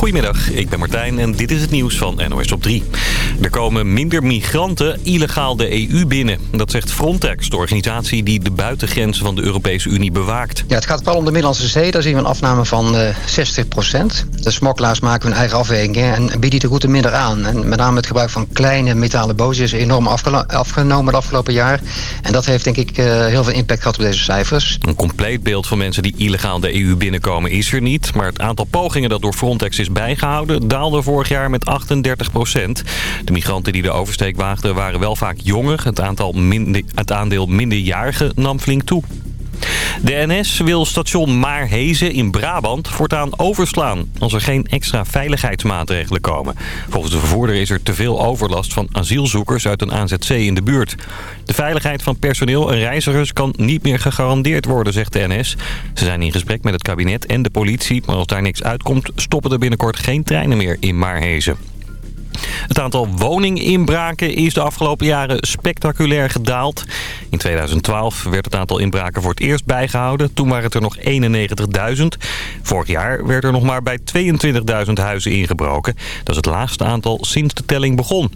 Goedemiddag, ik ben Martijn en dit is het nieuws van NOS op 3. Er komen minder migranten illegaal de EU binnen. Dat zegt Frontex, de organisatie die de buitengrenzen van de Europese Unie bewaakt. Ja, het gaat vooral om de Middellandse Zee. Daar zien we een afname van uh, 60% De smokkelaars maken hun eigen afwegingen en bieden de route minder aan. En met name het gebruik van kleine metalen bootjes is enorm afgenomen het afgelopen jaar. En dat heeft denk ik uh, heel veel impact gehad op deze cijfers. Een compleet beeld van mensen die illegaal de EU binnenkomen is er niet. Maar het aantal pogingen dat door Frontex is bijgehouden daalde vorig jaar met 38 procent. De migranten die de oversteek waagden waren wel vaak jonger. Het, aantal minder, het aandeel minderjarigen nam flink toe. De NS wil station Maarhezen in Brabant voortaan overslaan... als er geen extra veiligheidsmaatregelen komen. Volgens de vervoerder is er te veel overlast van asielzoekers uit een AZC in de buurt. De veiligheid van personeel en reizigers kan niet meer gegarandeerd worden, zegt de NS. Ze zijn in gesprek met het kabinet en de politie... maar als daar niks uitkomt, stoppen er binnenkort geen treinen meer in Maarhezen. Het aantal woninginbraken is de afgelopen jaren spectaculair gedaald. In 2012 werd het aantal inbraken voor het eerst bijgehouden. Toen waren het er nog 91.000. Vorig jaar werd er nog maar bij 22.000 huizen ingebroken. Dat is het laagste aantal sinds de telling begon.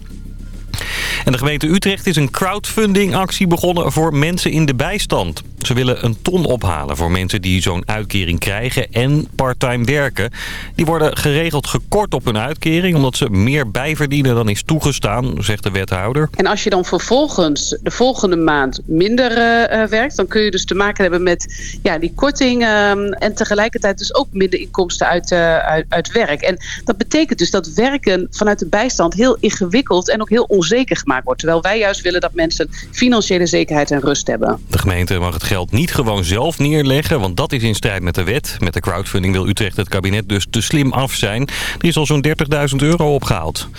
En de gemeente Utrecht is een crowdfunding-actie begonnen voor mensen in de bijstand. Ze willen een ton ophalen voor mensen die zo'n uitkering krijgen en parttime werken. Die worden geregeld gekort op hun uitkering omdat ze meer bijverdienen dan is toegestaan, zegt de wethouder. En als je dan vervolgens de volgende maand minder uh, werkt, dan kun je dus te maken hebben met ja, die korting uh, en tegelijkertijd dus ook minder inkomsten uit, uh, uit, uit, werk. En dat betekent dus dat werken vanuit de bijstand heel ingewikkeld en ook heel onzeker gemaakt wordt. Terwijl wij juist willen dat mensen financiële zekerheid en rust hebben. De gemeente mag het geld niet gewoon zelf neerleggen, want dat is in strijd met de wet. Met de crowdfunding wil Utrecht het kabinet dus te slim af zijn. Er is al zo'n 30.000 euro opgehaald.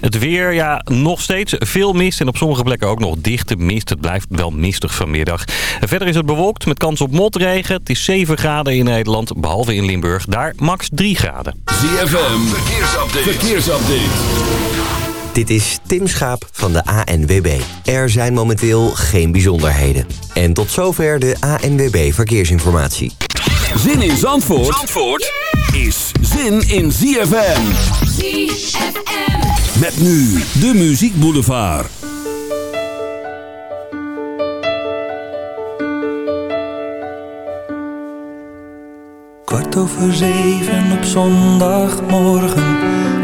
Het weer, ja, nog steeds veel mist en op sommige plekken ook nog dichte mist. Het blijft wel mistig vanmiddag. Verder is het bewolkt met kans op motregen. Het is 7 graden in Nederland, behalve in Limburg. Daar max 3 graden. ZFM, verkeersupdate. verkeersupdate. Dit is Tim Schaap van de ANWB. Er zijn momenteel geen bijzonderheden. En tot zover de ANWB Verkeersinformatie. Zin in Zandvoort, Zandvoort is zin in ZFM. ZFM. Met nu de Muziek Boulevard. Kwart over zeven op zondagmorgen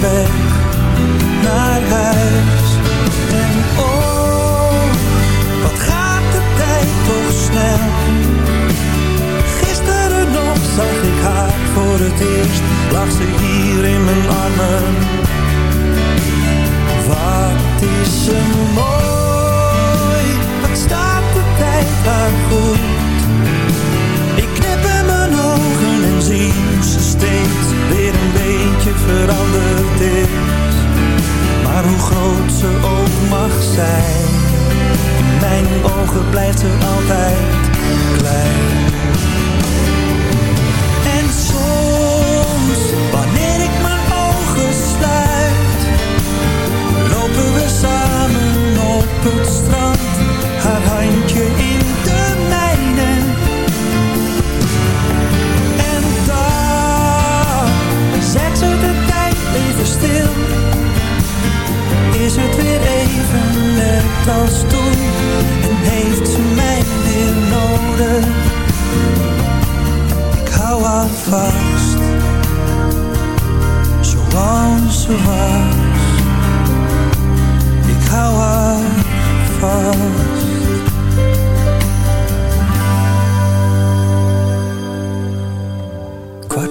weg naar huis En oh toch snel. Gisteren nog zag ik haar voor het eerst, lag ze hier in mijn armen. Wat is ze mooi, wat staat de tijd daar goed. veranderd is. Maar hoe groot ze ook mag zijn, in mijn ogen blijft ze altijd klein. En soms, wanneer ik mijn ogen sluit, lopen we samen op het strand, haar handje in Is het de tijd even stil? Is het weer even net als toen? En heeft ze mij weer nodig? Ik hou al vast, zoals ze. Ik hou haar vast.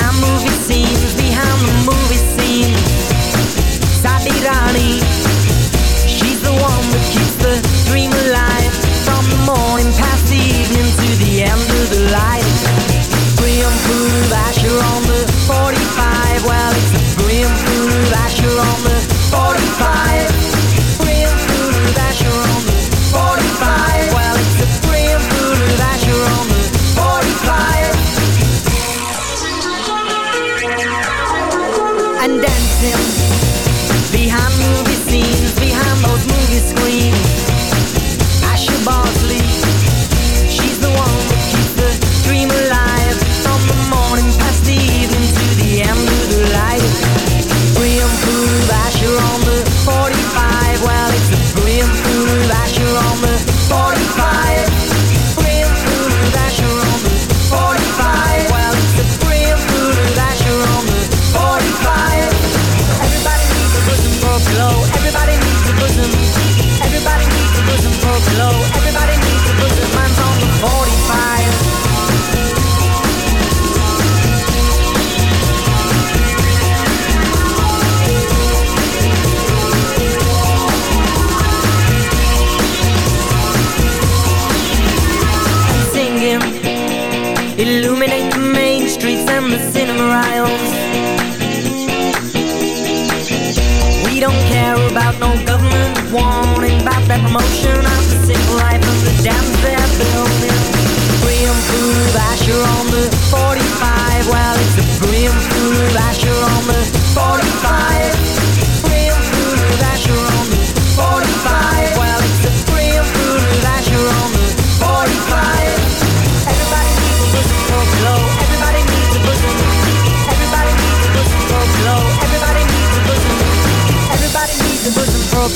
behind movie scenes, behind the movie scenes, scene. Sadirani, she's the one that keeps the dream alive from the morning past the evening to the end of the light. Grim fool, Asher on the 45. Well, it's a grim fool, Asher on the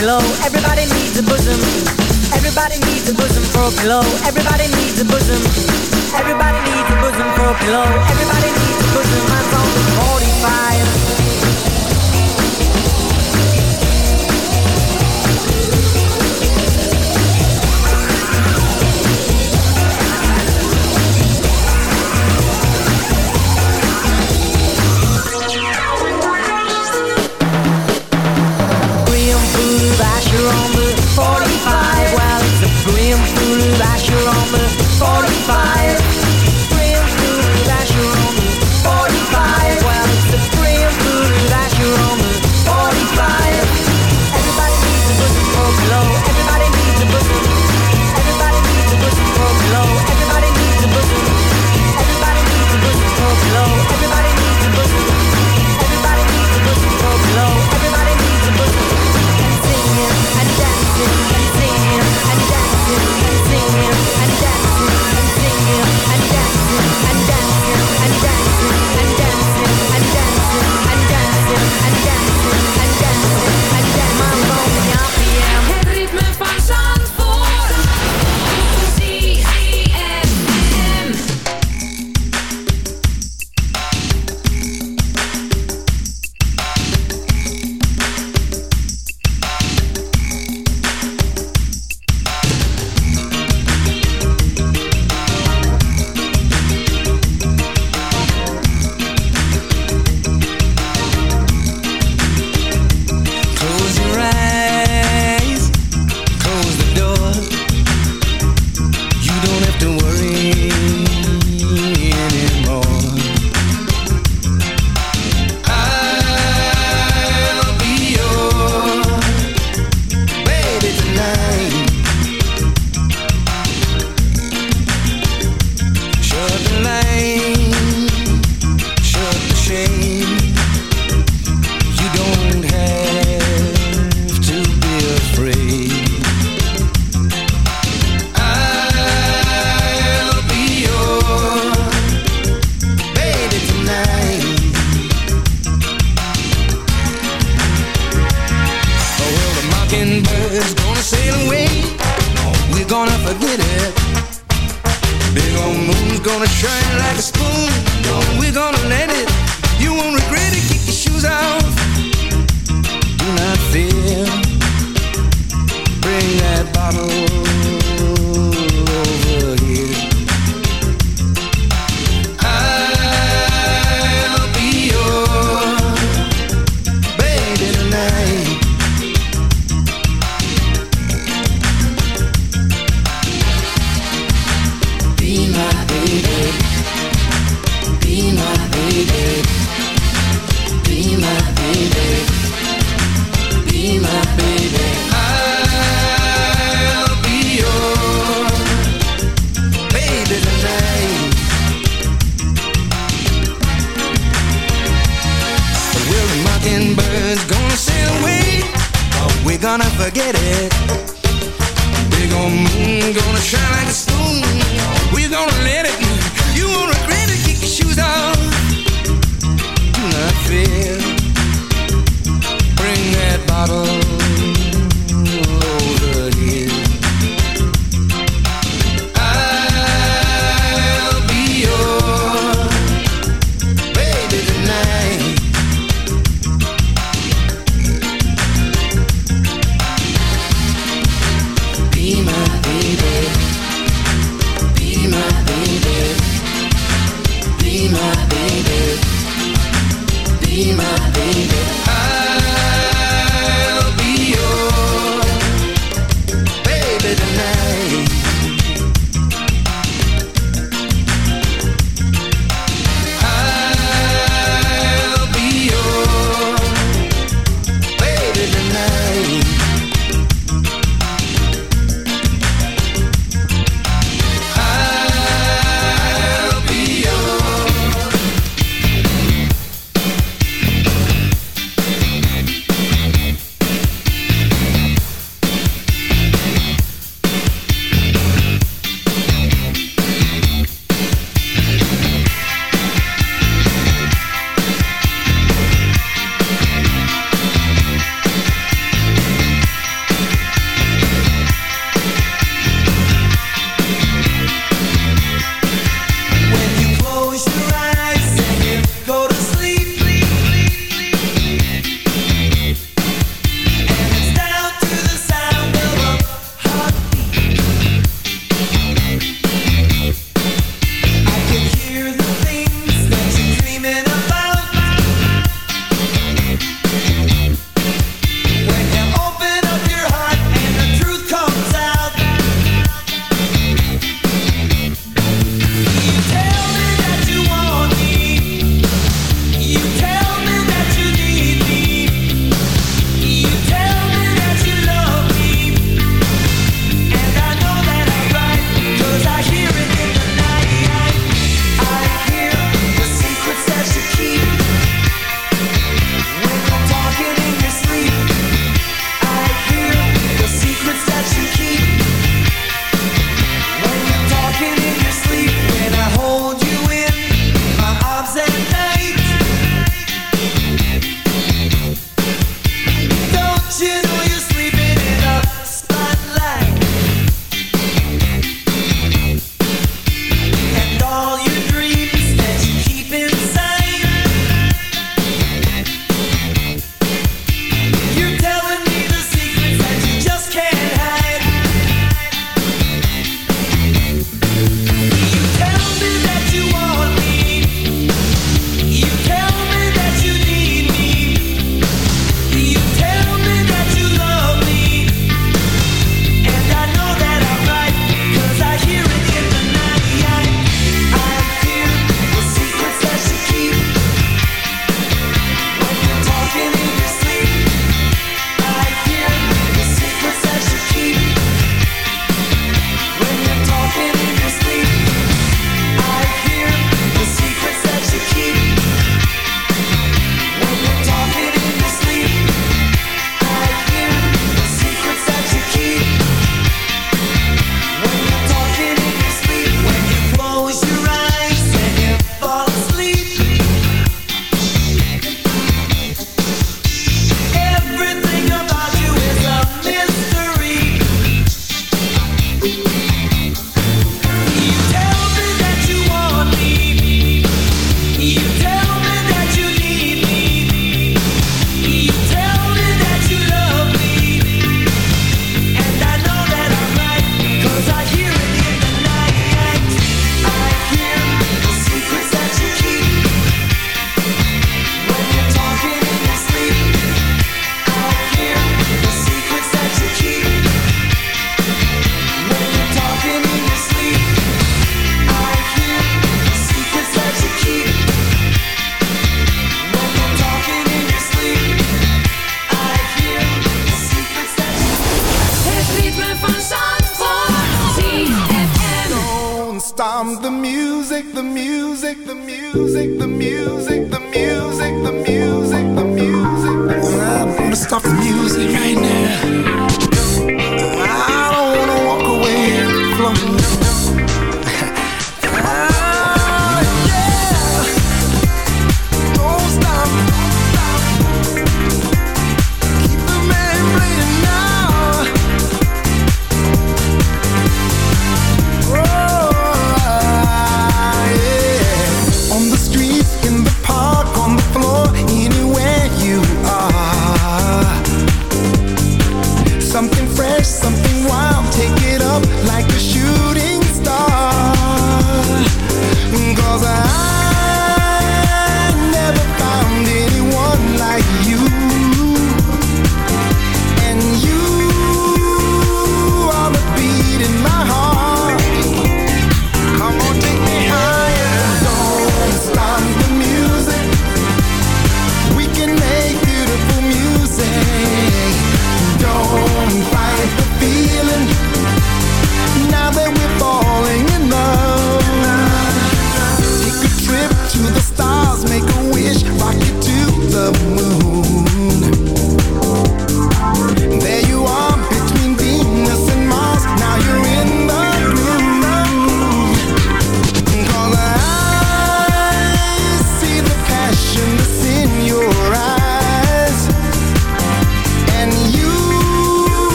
pillow. Everybody needs a bosom. Everybody needs a bosom for a pillow. Everybody needs a bosom. Everybody needs a bosom for a pillow. Everybody needs a bosom. I'm 45. Gonna shine like a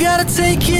gotta take it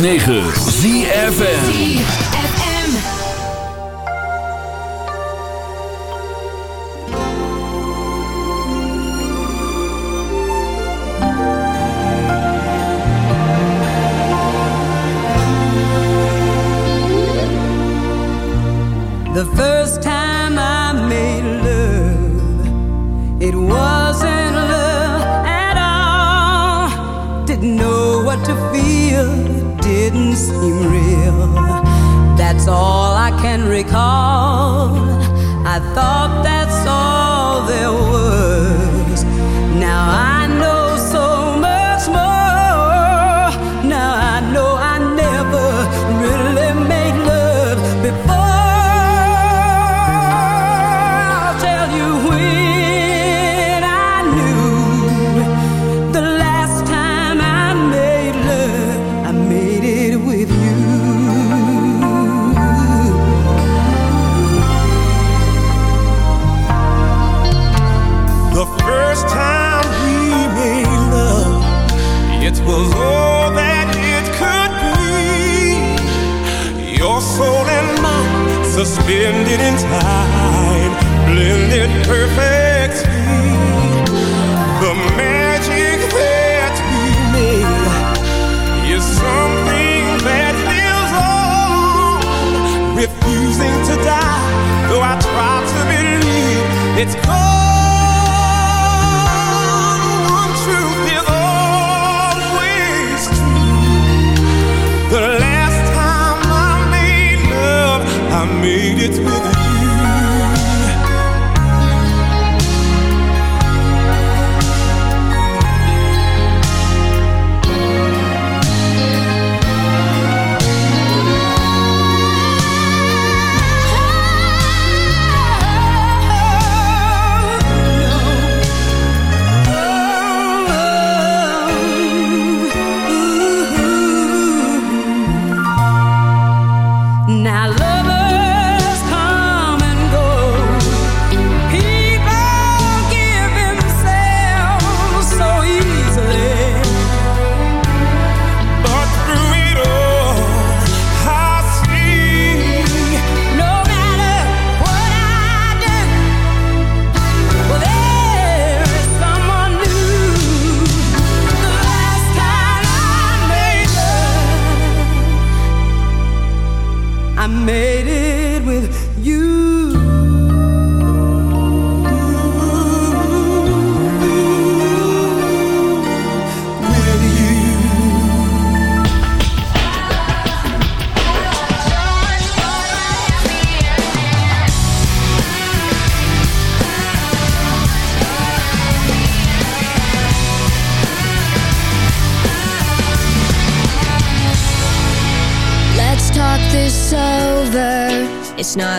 9.